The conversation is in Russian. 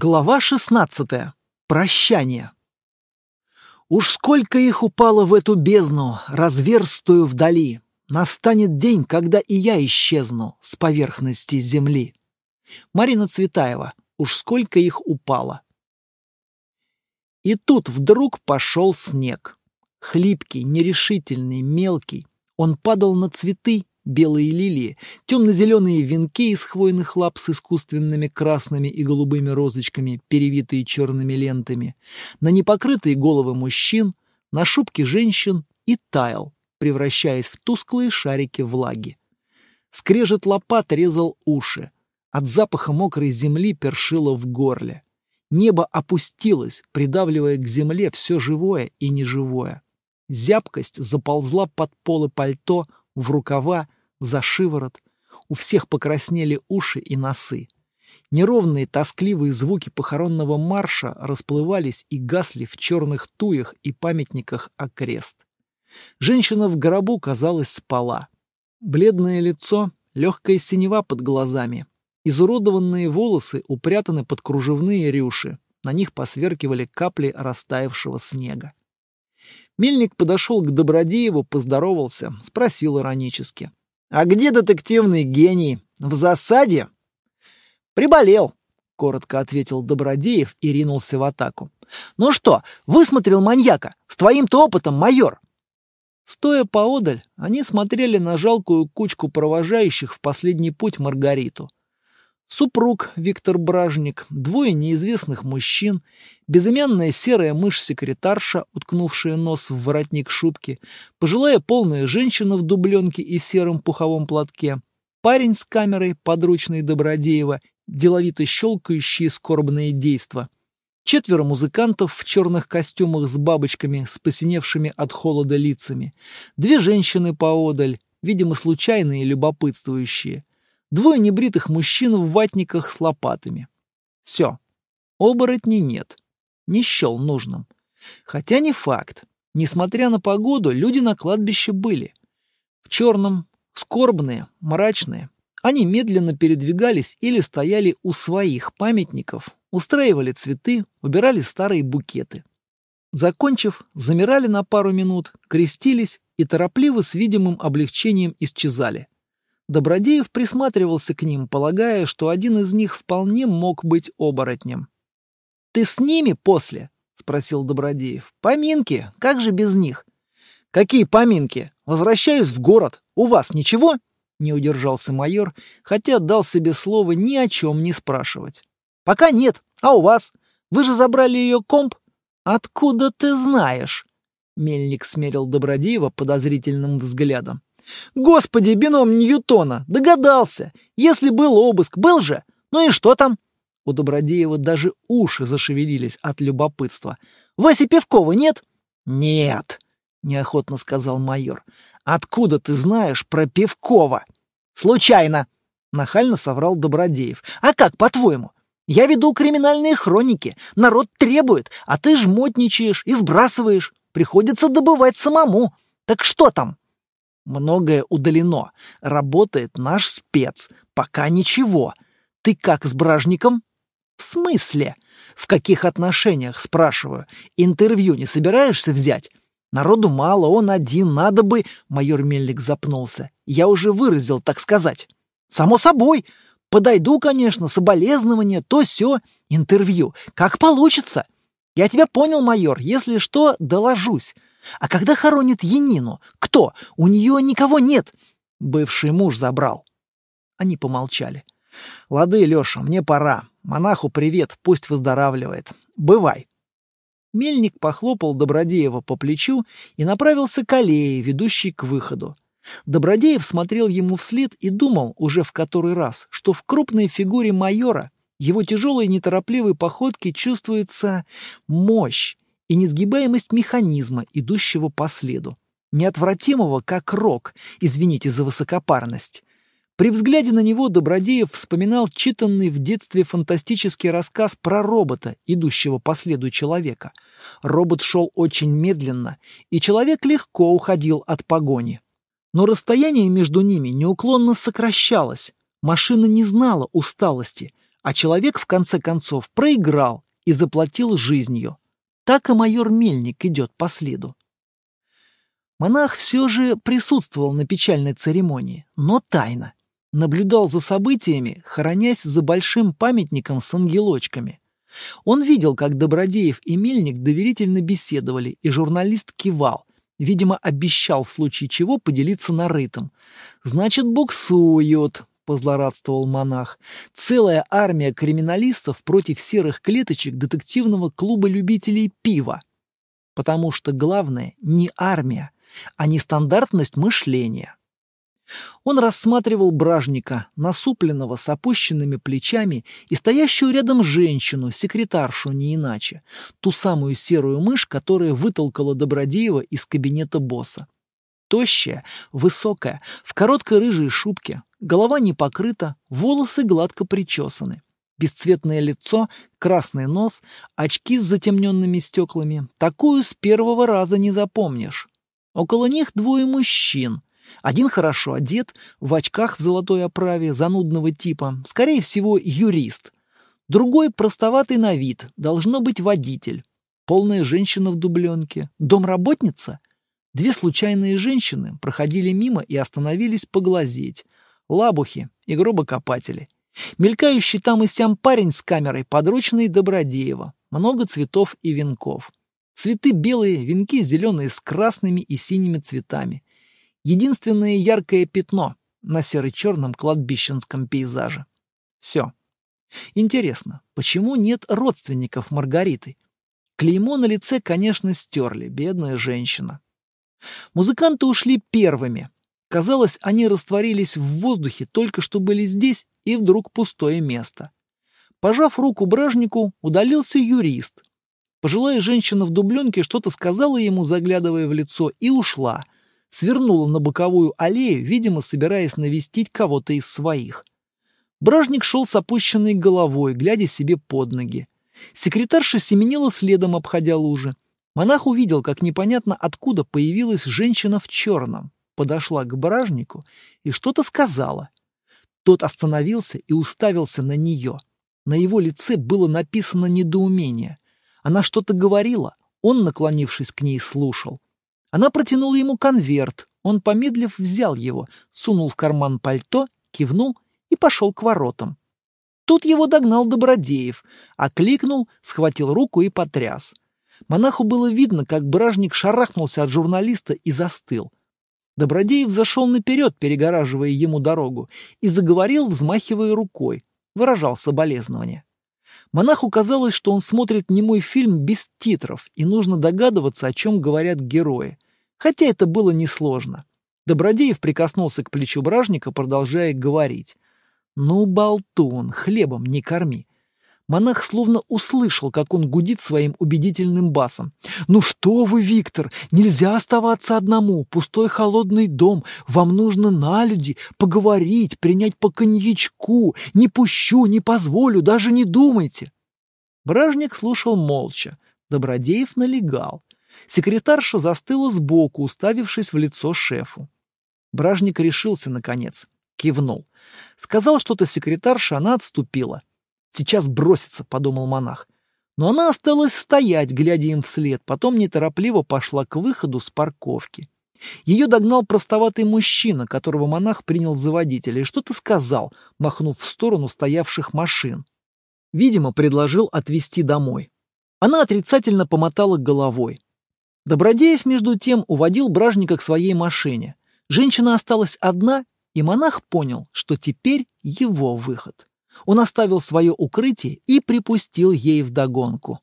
Глава 16. Прощание. Уж сколько их упало в эту бездну, разверстую вдали. Настанет день, когда и я исчезну с поверхности земли. Марина Цветаева. Уж сколько их упало. И тут вдруг пошел снег. Хлипкий, нерешительный, мелкий. Он падал на цветы белые лилии, темно-зеленые венки из хвойных лап с искусственными красными и голубыми розочками, перевитые черными лентами, на непокрытые головы мужчин, на шубки женщин и таял, превращаясь в тусклые шарики влаги. Скрежет лопат резал уши. От запаха мокрой земли першило в горле. Небо опустилось, придавливая к земле все живое и неживое. Зябкость заползла под полы пальто, в рукава, за шиворот. У всех покраснели уши и носы. Неровные тоскливые звуки похоронного марша расплывались и гасли в черных туях и памятниках окрест. Женщина в гробу, казалось, спала. Бледное лицо, легкая синева под глазами. Изуродованные волосы упрятаны под кружевные рюши. На них посверкивали капли растаявшего снега. Мельник подошел к Добродееву, поздоровался, спросил иронически. А где детективный гений? В засаде? Приболел, коротко ответил Добродеев и ринулся в атаку. Ну что, высмотрел маньяка? С твоим-то опытом, майор. Стоя поодаль, они смотрели на жалкую кучку провожающих в последний путь Маргариту. Супруг Виктор Бражник, двое неизвестных мужчин, безымянная серая мышь-секретарша, уткнувшая нос в воротник шубки, пожилая полная женщина в дубленке и сером пуховом платке, парень с камерой, подручный Добродеева, деловито щелкающие скорбные действа, четверо музыкантов в черных костюмах с бабочками, с посиневшими от холода лицами, две женщины поодаль, видимо, случайные любопытствующие, Двое небритых мужчин в ватниках с лопатами. Все. Оборотней нет. Не счел нужным. Хотя не факт. Несмотря на погоду, люди на кладбище были. В черном, скорбные, мрачные. Они медленно передвигались или стояли у своих памятников, устраивали цветы, убирали старые букеты. Закончив, замирали на пару минут, крестились и торопливо с видимым облегчением исчезали. Добродеев присматривался к ним, полагая, что один из них вполне мог быть оборотнем. «Ты с ними после?» — спросил Добродеев. «Поминки? Как же без них?» «Какие поминки? Возвращаюсь в город. У вас ничего?» — не удержался майор, хотя дал себе слово ни о чем не спрашивать. «Пока нет. А у вас? Вы же забрали ее комп?» «Откуда ты знаешь?» Мельник смерил Добродеева подозрительным взглядом. Господи, бином Ньютона, догадался. Если был обыск, был же. Ну и что там? У Добродеева даже уши зашевелились от любопытства. Васи Певкова нет? Нет, неохотно сказал майор. Откуда ты знаешь про Певкова? Случайно, нахально соврал Добродеев. А как, по-твоему? Я веду криминальные хроники. Народ требует, а ты жмотничаешь и сбрасываешь. Приходится добывать самому. Так что там? Многое удалено. Работает наш спец. Пока ничего. Ты как с бражником? В смысле? В каких отношениях, спрашиваю? Интервью не собираешься взять? Народу мало, он один, надо бы... Майор Мельник запнулся. Я уже выразил, так сказать. Само собой. Подойду, конечно, соболезнования, то все Интервью. Как получится. Я тебя понял, майор. Если что, доложусь. А когда хоронит Янину? Кто? У нее никого нет. Бывший муж забрал. Они помолчали. Лады, Леша, мне пора. Монаху привет, пусть выздоравливает. Бывай. Мельник похлопал Добродеева по плечу и направился к аллее, ведущей к выходу. Добродеев смотрел ему вслед и думал уже в который раз, что в крупной фигуре майора, его тяжелой неторопливой походке чувствуется мощь, и несгибаемость механизма, идущего по следу. Неотвратимого, как рок, извините за высокопарность. При взгляде на него Добродеев вспоминал читанный в детстве фантастический рассказ про робота, идущего по следу человека. Робот шел очень медленно, и человек легко уходил от погони. Но расстояние между ними неуклонно сокращалось. Машина не знала усталости, А человек, в конце концов, проиграл и заплатил жизнью. Так и майор Мельник идет по следу. Монах все же присутствовал на печальной церемонии, но тайно. Наблюдал за событиями, хоронясь за большим памятником с ангелочками. Он видел, как Добродеев и Мельник доверительно беседовали, и журналист кивал, видимо, обещал в случае чего поделиться нарытым. «Значит, буксуют», — позлорадствовал монах. «Целая армия криминалистов против серых клеточек детективного клуба любителей пива. Потому что главное не армия, а нестандартность мышления. Он рассматривал бражника, насупленного с опущенными плечами и стоящую рядом женщину, секретаршу не иначе, ту самую серую мышь, которая вытолкала Добродеева из кабинета босса. Тощая, высокая, в короткой рыжей шубке, голова не покрыта, волосы гладко причесаны. Бесцветное лицо, красный нос, очки с затемненными стеклами. Такую с первого раза не запомнишь. Около них двое мужчин. Один хорошо одет, в очках в золотой оправе, занудного типа, скорее всего, юрист. Другой простоватый на вид, должно быть водитель. Полная женщина в дубленке. Домработница? Две случайные женщины проходили мимо и остановились поглазеть. Лабухи и гробокопатели. Мелькающий там и сям парень с камерой, подручный Добродеева. Много цветов и венков. Цветы белые, венки зеленые с красными и синими цветами. Единственное яркое пятно на серо-черном кладбищенском пейзаже. Все. Интересно, почему нет родственников Маргариты? Клеймо на лице, конечно, стерли, бедная женщина. Музыканты ушли первыми. Казалось, они растворились в воздухе, только что были здесь, и вдруг пустое место. Пожав руку бражнику, удалился юрист, Пожилая женщина в дубленке что-то сказала ему, заглядывая в лицо, и ушла. Свернула на боковую аллею, видимо, собираясь навестить кого-то из своих. Бражник шел с опущенной головой, глядя себе под ноги. Секретарша семенила следом, обходя лужи. Монах увидел, как непонятно откуда появилась женщина в черном, подошла к бражнику и что-то сказала. Тот остановился и уставился на нее. На его лице было написано недоумение. Она что-то говорила, он, наклонившись к ней, слушал. Она протянула ему конверт, он, помедлив, взял его, сунул в карман пальто, кивнул и пошел к воротам. Тут его догнал Добродеев, окликнул, схватил руку и потряс. Монаху было видно, как бражник шарахнулся от журналиста и застыл. Добродеев зашел наперед, перегораживая ему дорогу, и заговорил, взмахивая рукой, выражал соболезнование. Монаху казалось, что он смотрит немой фильм без титров, и нужно догадываться, о чем говорят герои. Хотя это было несложно. Добродеев прикоснулся к плечу бражника, продолжая говорить. «Ну, болтун, хлебом не корми. Монах словно услышал, как он гудит своим убедительным басом. «Ну что вы, Виктор, нельзя оставаться одному. Пустой холодный дом. Вам нужно на люди, поговорить, принять по коньячку. Не пущу, не позволю, даже не думайте». Бражник слушал молча. Добродеев налегал. Секретарша застыла сбоку, уставившись в лицо шефу. Бражник решился, наконец. Кивнул. Сказал что-то секретарша, она отступила. Сейчас бросится, подумал монах. Но она осталась стоять, глядя им вслед, потом неторопливо пошла к выходу с парковки. Ее догнал простоватый мужчина, которого монах принял за водителя, и что-то сказал, махнув в сторону стоявших машин. Видимо, предложил отвезти домой. Она отрицательно помотала головой. Добродеев, между тем, уводил бражника к своей машине. Женщина осталась одна, и монах понял, что теперь его выход. Он оставил свое укрытие и припустил ей вдогонку.